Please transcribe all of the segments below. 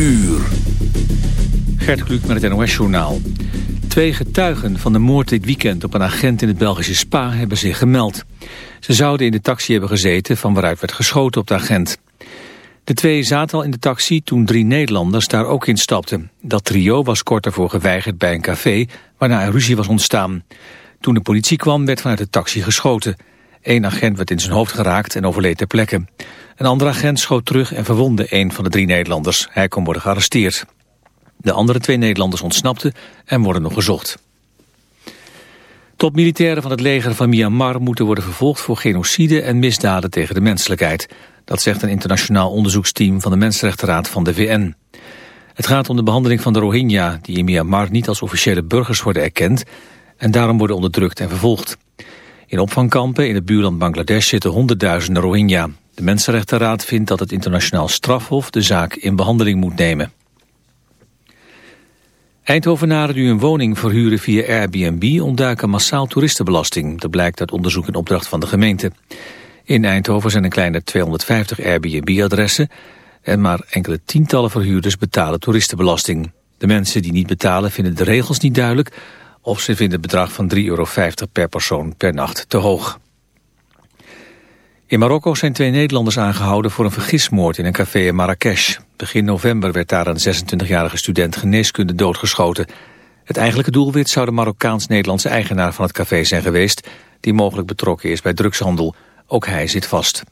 uur. Gert Kluk met het NOS-journaal. Twee getuigen van de moord dit weekend op een agent in het Belgische Spa hebben zich gemeld. Ze zouden in de taxi hebben gezeten van waaruit werd geschoten op de agent. De twee zaten al in de taxi toen drie Nederlanders daar ook in stapten. Dat trio was kort daarvoor geweigerd bij een café waarna een ruzie was ontstaan. Toen de politie kwam werd vanuit de taxi geschoten. Eén agent werd in zijn hoofd geraakt en overleed ter plekke. Een andere agent schoot terug en verwondde een van de drie Nederlanders. Hij kon worden gearresteerd. De andere twee Nederlanders ontsnapten en worden nog gezocht. Top-militairen van het leger van Myanmar moeten worden vervolgd voor genocide en misdaden tegen de menselijkheid. Dat zegt een internationaal onderzoeksteam van de Mensenrechtenraad van de VN. Het gaat om de behandeling van de Rohingya, die in Myanmar niet als officiële burgers worden erkend en daarom worden onderdrukt en vervolgd. In opvangkampen in het buurland Bangladesh zitten honderdduizenden Rohingya. De Mensenrechtenraad vindt dat het internationaal strafhof de zaak in behandeling moet nemen. Eindhovenaren die een woning verhuren via Airbnb ontduiken massaal toeristenbelasting. Dat blijkt uit onderzoek en opdracht van de gemeente. In Eindhoven zijn een kleine 250 Airbnb-adressen en maar enkele tientallen verhuurders betalen toeristenbelasting. De mensen die niet betalen vinden de regels niet duidelijk of ze vinden het bedrag van 3,50 euro per persoon per nacht te hoog. In Marokko zijn twee Nederlanders aangehouden voor een vergismoord in een café in Marrakesh. Begin november werd daar een 26-jarige student geneeskunde doodgeschoten. Het eigenlijke doelwit zou de Marokkaans-Nederlandse eigenaar van het café zijn geweest... die mogelijk betrokken is bij drugshandel. Ook hij zit vast.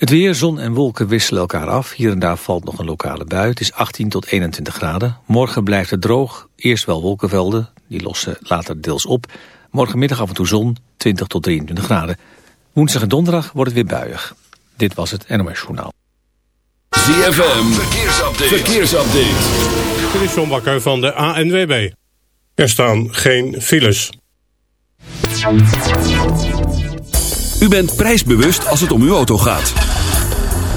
Het weer, zon en wolken wisselen elkaar af. Hier en daar valt nog een lokale bui. Het is 18 tot 21 graden. Morgen blijft het droog. Eerst wel wolkenvelden. Die lossen later deels op. Morgenmiddag af en toe zon. 20 tot 23 graden. Woensdag en donderdag wordt het weer buiig. Dit was het NOS Journaal. ZFM, verkeersupdate. verkeersupdate. Dit is John Bakker van de ANWB. Er staan geen files. U bent prijsbewust als het om uw auto gaat.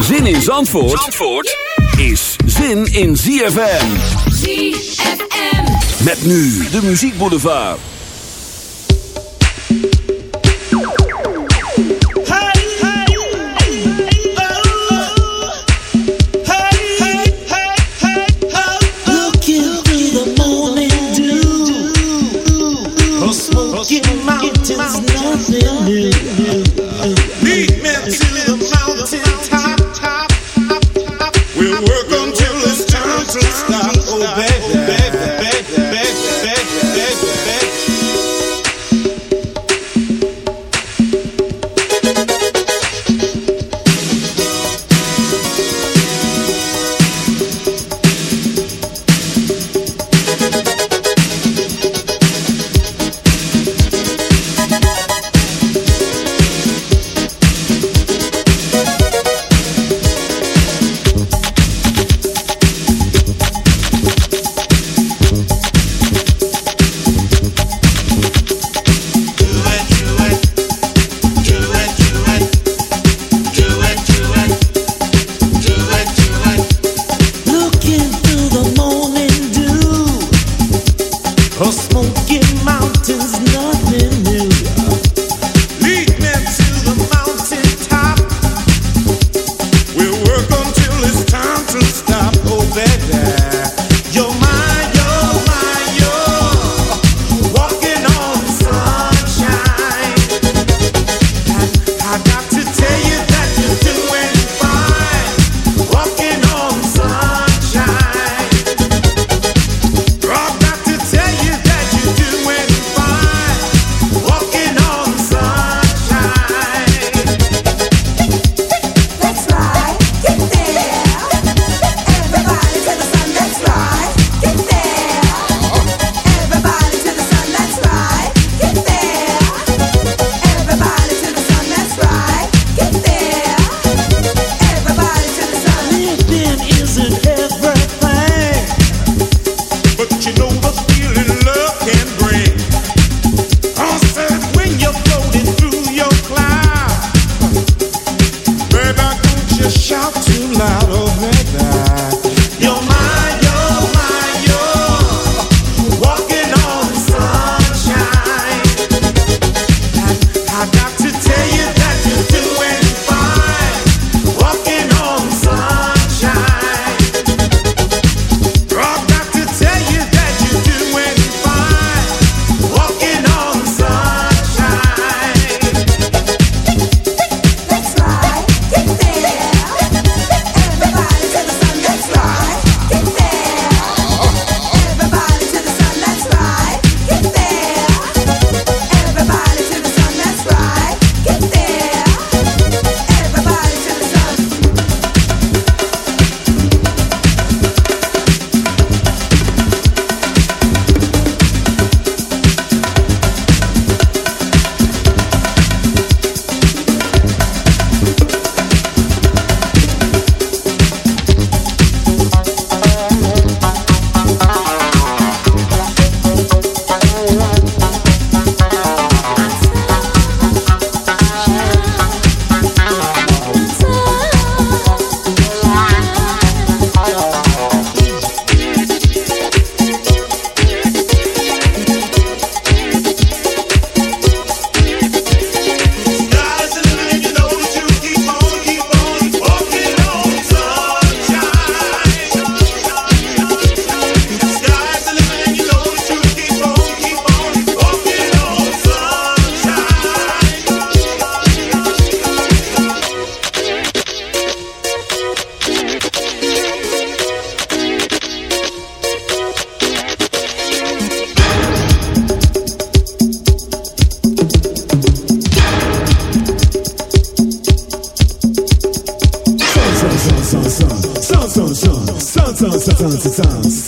Zin in Zandvoort, Zandvoort is zin in ZFM. ZFM. Met nu de Muziek Boulevard. Mountains, nothing new. It's a time.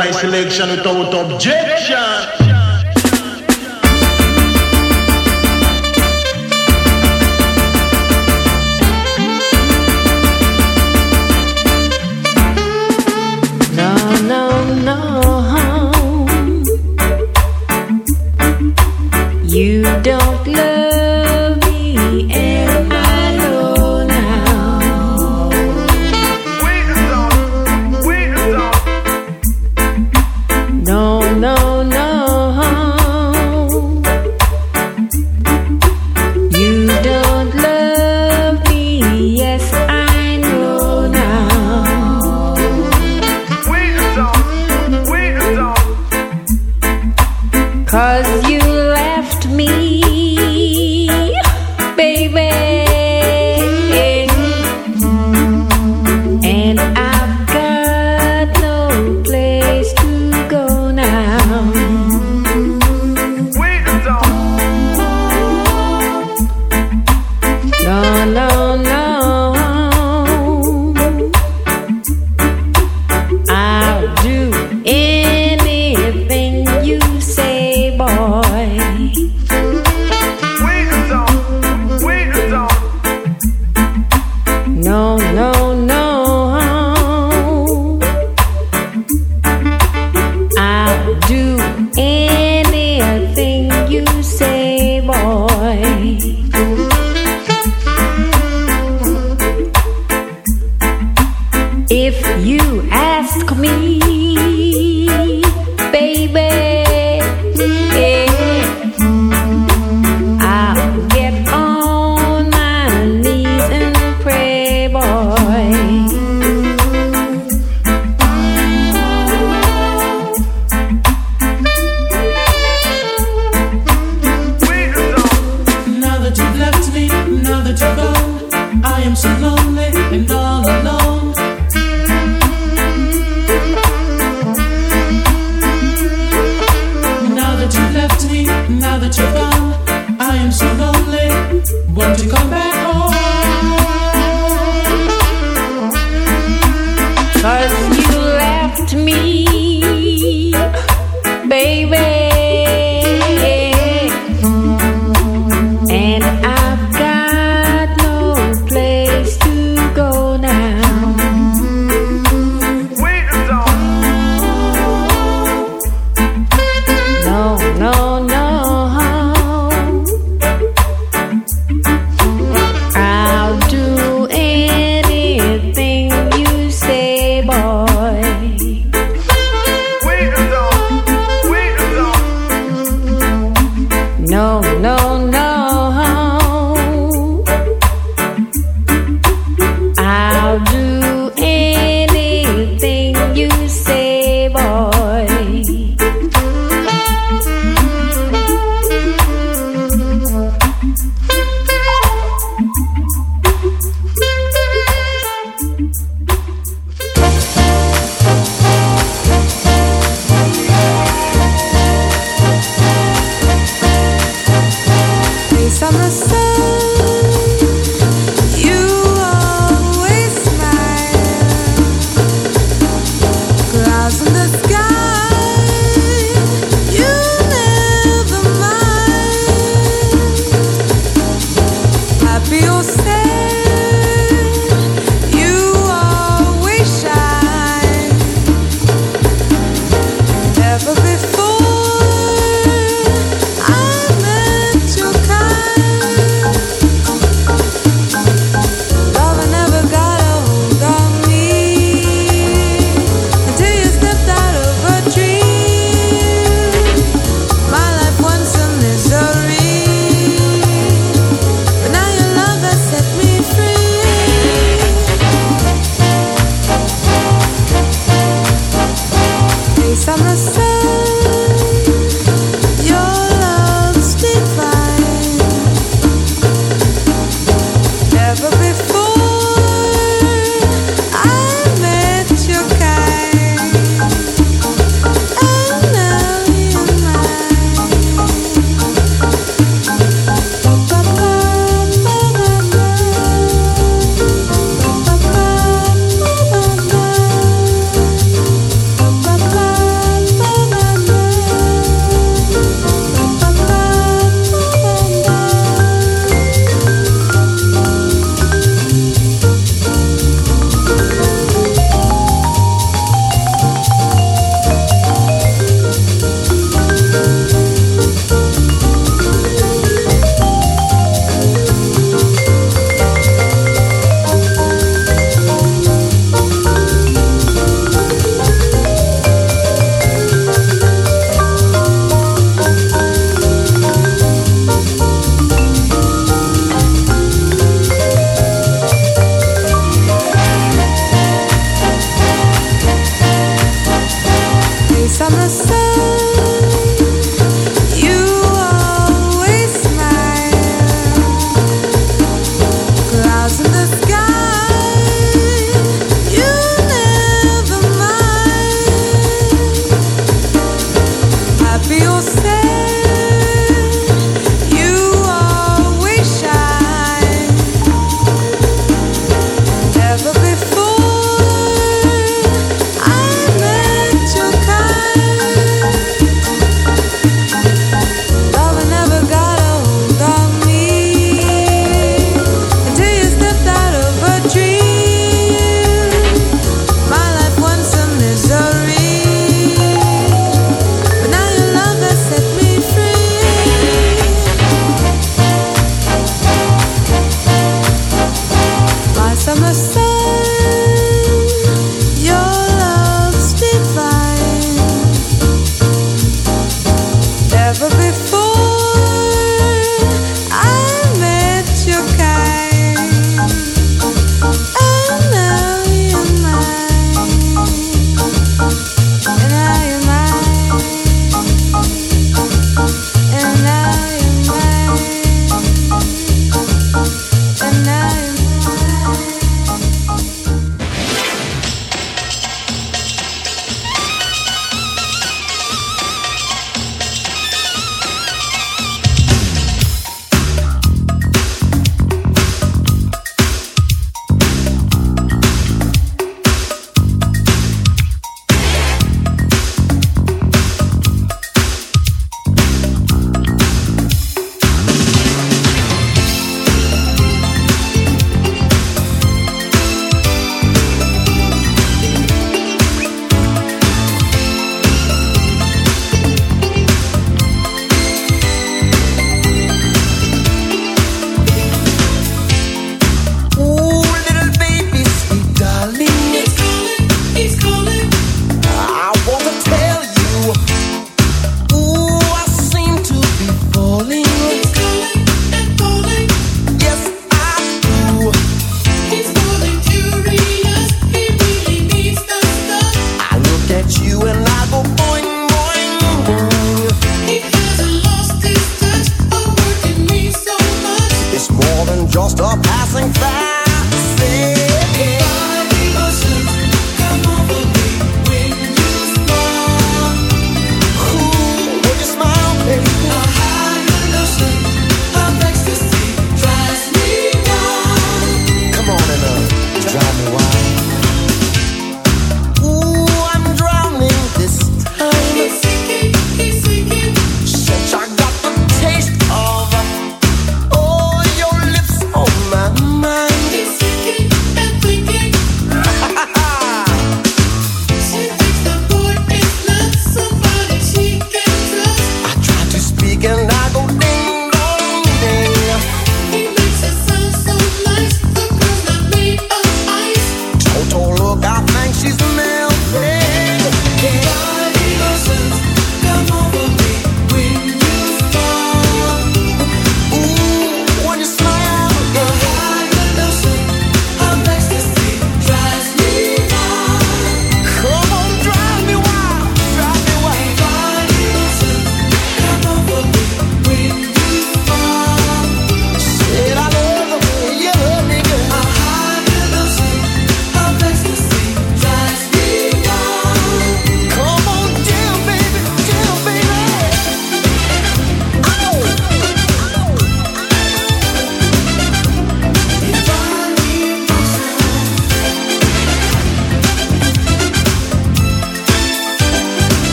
Boy selection without objection.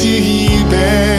Dat je hier.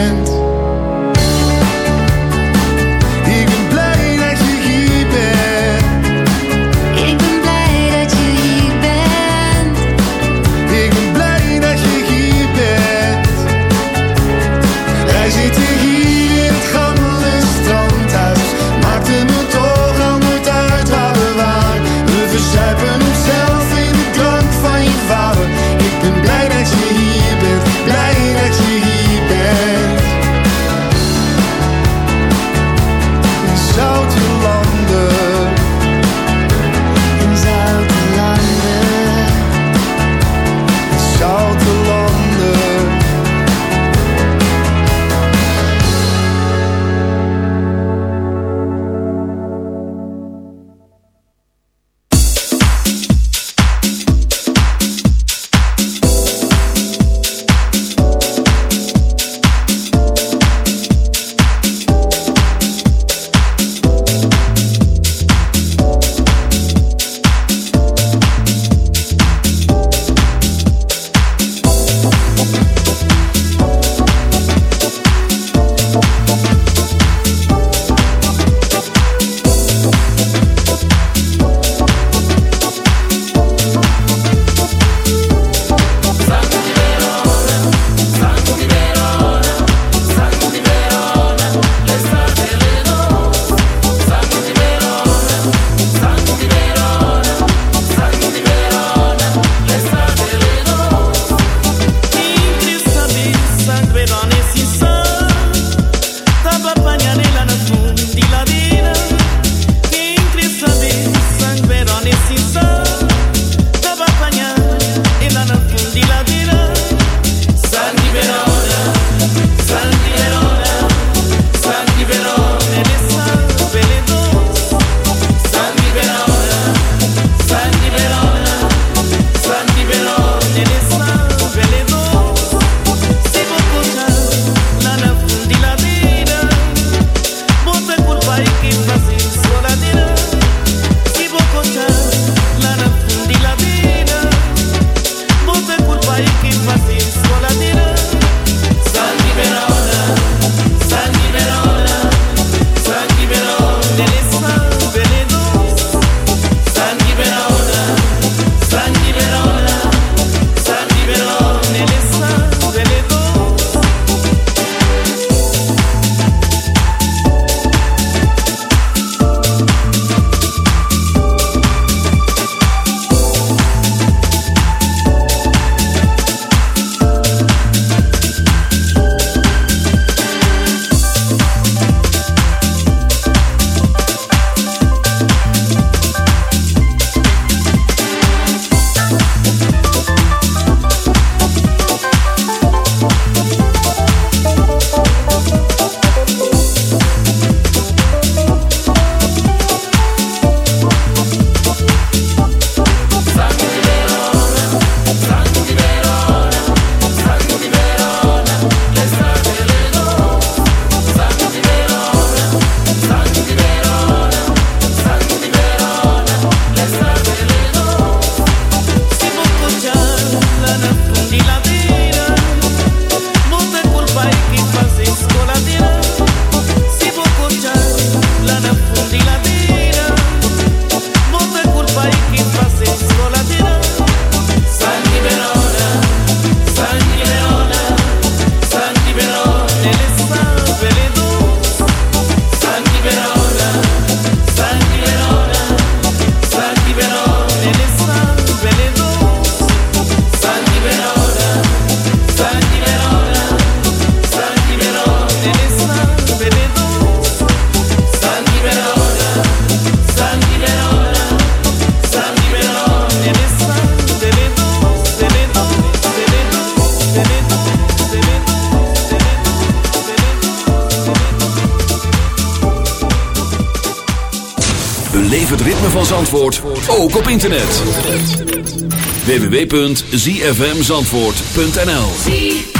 www.zfmzandvoort.nl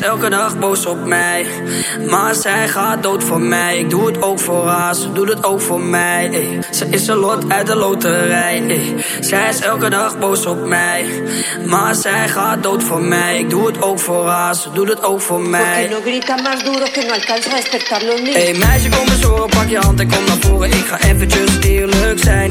is elke dag boos op mij. Maar zij gaat dood voor mij. Ik doe het ook voor haar, ze doet het ook voor mij. ey. Ze is een lot uit de loterij. ey. Zij is elke dag boos op mij. Maar zij gaat dood voor mij. Ik doe het ook voor haar, ze doet het ook voor mij. no más duro que no alcanza a despertar los niños? Hey meisje, kom eens horen, pak je hand en kom naar voren. Ik ga eventjes eerlijk zijn.